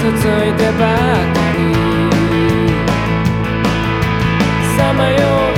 嘘ついてばかり。さまよう